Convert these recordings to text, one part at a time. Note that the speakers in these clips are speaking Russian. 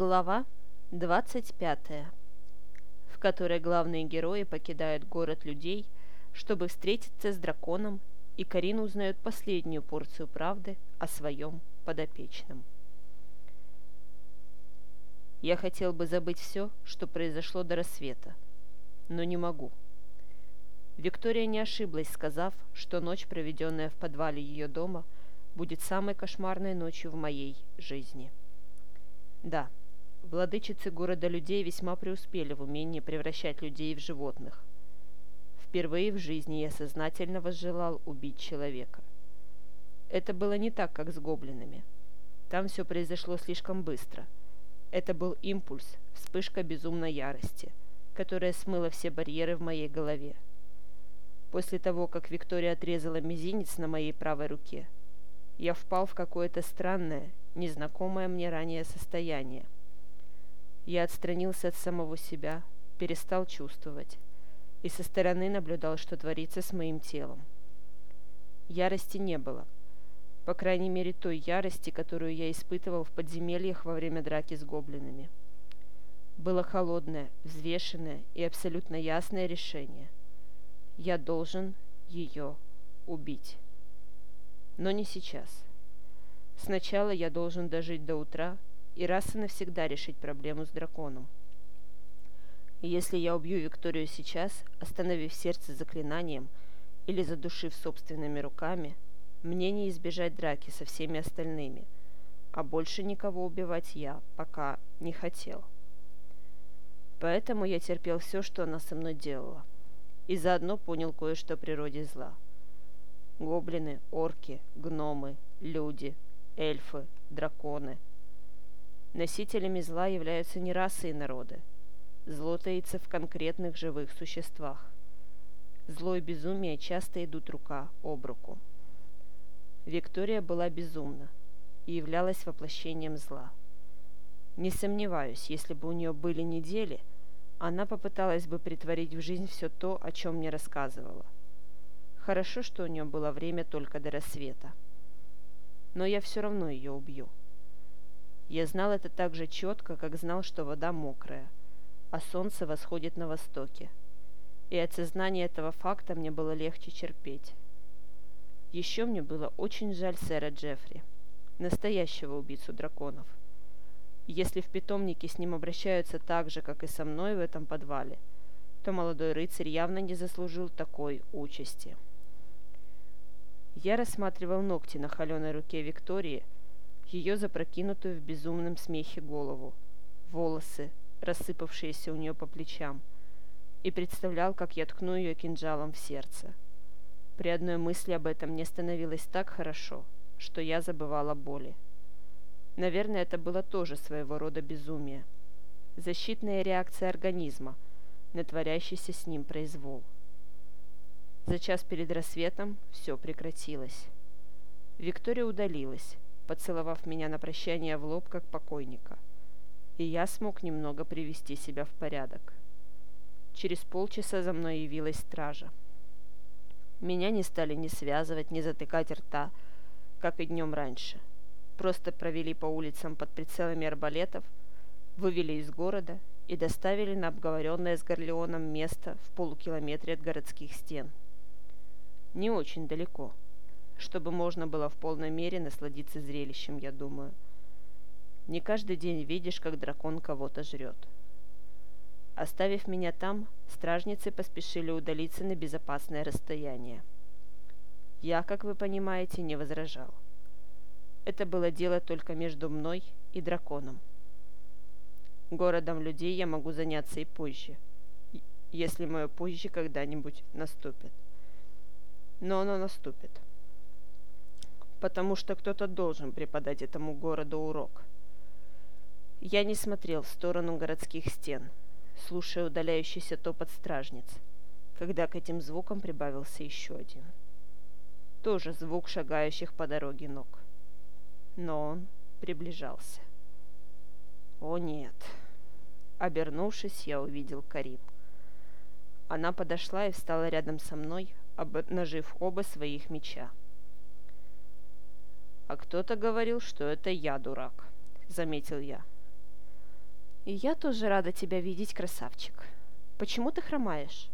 Глава 25, в которой главные герои покидают город людей, чтобы встретиться с драконом, и Карина узнает последнюю порцию правды о своем подопечном. Я хотел бы забыть все, что произошло до рассвета, но не могу. Виктория не ошиблась, сказав, что ночь, проведенная в подвале ее дома, будет самой кошмарной ночью в моей жизни. Да, владычицы города людей весьма преуспели в умении превращать людей в животных. Впервые в жизни я сознательно возжелал убить человека. Это было не так, как с гоблинами. Там все произошло слишком быстро. Это был импульс, вспышка безумной ярости, которая смыла все барьеры в моей голове. После того, как Виктория отрезала мизинец на моей правой руке, я впал в какое-то странное, незнакомое мне ранее состояние – я отстранился от самого себя, перестал чувствовать и со стороны наблюдал, что творится с моим телом. Ярости не было. По крайней мере, той ярости, которую я испытывал в подземельях во время драки с гоблинами. Было холодное, взвешенное и абсолютно ясное решение. Я должен ее убить. Но не сейчас. Сначала я должен дожить до утра, и раз и навсегда решить проблему с драконом. Если я убью Викторию сейчас, остановив сердце заклинанием или задушив собственными руками, мне не избежать драки со всеми остальными, а больше никого убивать я пока не хотел. Поэтому я терпел все, что она со мной делала, и заодно понял кое-что о природе зла. Гоблины, орки, гномы, люди, эльфы, драконы – Носителями зла являются не расы и народы. Зло таится в конкретных живых существах. Зло и безумие часто идут рука об руку. Виктория была безумна и являлась воплощением зла. Не сомневаюсь, если бы у нее были недели, она попыталась бы притворить в жизнь все то, о чем мне рассказывала. Хорошо, что у нее было время только до рассвета. Но я все равно ее убью. Я знал это так же четко, как знал, что вода мокрая, а солнце восходит на востоке. И от сознания этого факта мне было легче терпеть. Еще мне было очень жаль сэра Джеффри, настоящего убийцу драконов. Если в питомнике с ним обращаются так же, как и со мной в этом подвале, то молодой рыцарь явно не заслужил такой участи. Я рассматривал ногти на холеной руке Виктории, ее запрокинутую в безумном смехе голову, волосы, рассыпавшиеся у нее по плечам, и представлял, как я ткну ее кинжалом в сердце. При одной мысли об этом мне становилось так хорошо, что я забывала боли. Наверное, это было тоже своего рода безумие. Защитная реакция организма на творящийся с ним произвол. За час перед рассветом все прекратилось. Виктория удалилась, поцеловав меня на прощание в лоб, как покойника. И я смог немного привести себя в порядок. Через полчаса за мной явилась стража. Меня не стали ни связывать, ни затыкать рта, как и днем раньше. Просто провели по улицам под прицелами арбалетов, вывели из города и доставили на обговоренное с Горлеоном место в полукилометре от городских стен. Не очень далеко – чтобы можно было в полной мере насладиться зрелищем, я думаю. Не каждый день видишь, как дракон кого-то жрет. Оставив меня там, стражницы поспешили удалиться на безопасное расстояние. Я, как вы понимаете, не возражал. Это было дело только между мной и драконом. Городом людей я могу заняться и позже, если мое позже когда-нибудь наступит. Но оно наступит потому что кто-то должен преподать этому городу урок. Я не смотрел в сторону городских стен, слушая удаляющийся топот стражниц, когда к этим звукам прибавился еще один. Тоже звук шагающих по дороге ног. Но он приближался. О нет. Обернувшись, я увидел Карим. Она подошла и встала рядом со мной, обнажив оба своих меча. «А кто-то говорил, что это я дурак», — заметил я. И я тоже рада тебя видеть, красавчик. Почему ты хромаешь?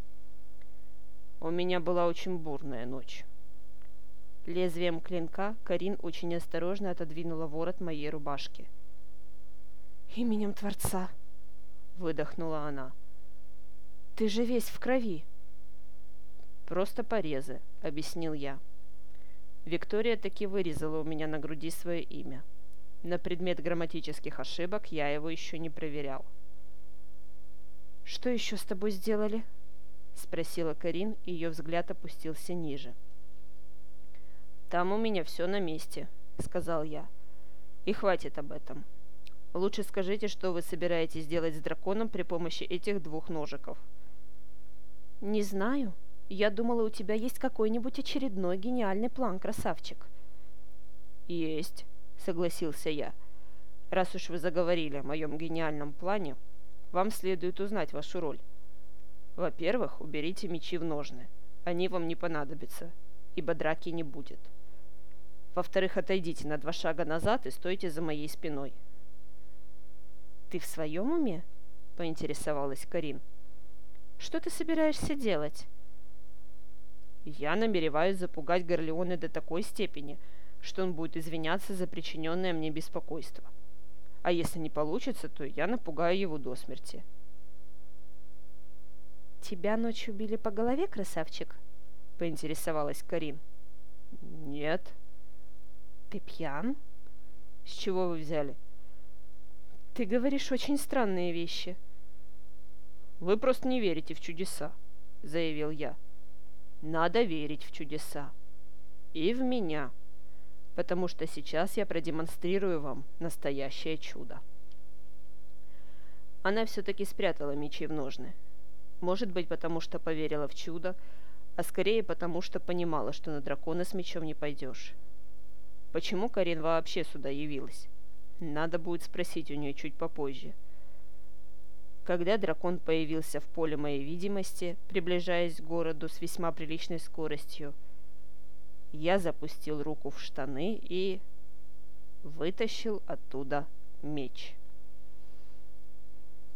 У меня была очень бурная ночь. Лезвием клинка Карин очень осторожно отодвинула ворот моей рубашки. «Именем Творца!» — выдохнула она. «Ты же весь в крови!» «Просто порезы», — объяснил я. Виктория таки вырезала у меня на груди свое имя. На предмет грамматических ошибок я его еще не проверял. «Что еще с тобой сделали?» — спросила Карин, и ее взгляд опустился ниже. «Там у меня все на месте», — сказал я. «И хватит об этом. Лучше скажите, что вы собираетесь делать с драконом при помощи этих двух ножиков». «Не знаю. Я думала, у тебя есть какой-нибудь очередной гениальный план, красавчик». «Есть», — согласился я. «Раз уж вы заговорили о моем гениальном плане, вам следует узнать вашу роль. Во-первых, уберите мечи в ножны. Они вам не понадобятся, ибо драки не будет. Во-вторых, отойдите на два шага назад и стойте за моей спиной. «Ты в своем уме?» – поинтересовалась Карин. «Что ты собираешься делать?» «Я намереваюсь запугать Горлеоне до такой степени, что он будет извиняться за причиненное мне беспокойство. А если не получится, то я напугаю его до смерти». «Тебя ночью били по голове, красавчик?» – поинтересовалась Карин. «Нет», ты пьян? С чего вы взяли? Ты говоришь очень странные вещи. Вы просто не верите в чудеса, заявил я. Надо верить в чудеса. И в меня. Потому что сейчас я продемонстрирую вам настоящее чудо. Она все-таки спрятала мечи в ножны. Может быть, потому что поверила в чудо, а скорее потому, что понимала, что на дракона с мечом не пойдешь. Почему Карин вообще сюда явилась? Надо будет спросить у нее чуть попозже. Когда дракон появился в поле моей видимости, приближаясь к городу с весьма приличной скоростью, я запустил руку в штаны и вытащил оттуда меч.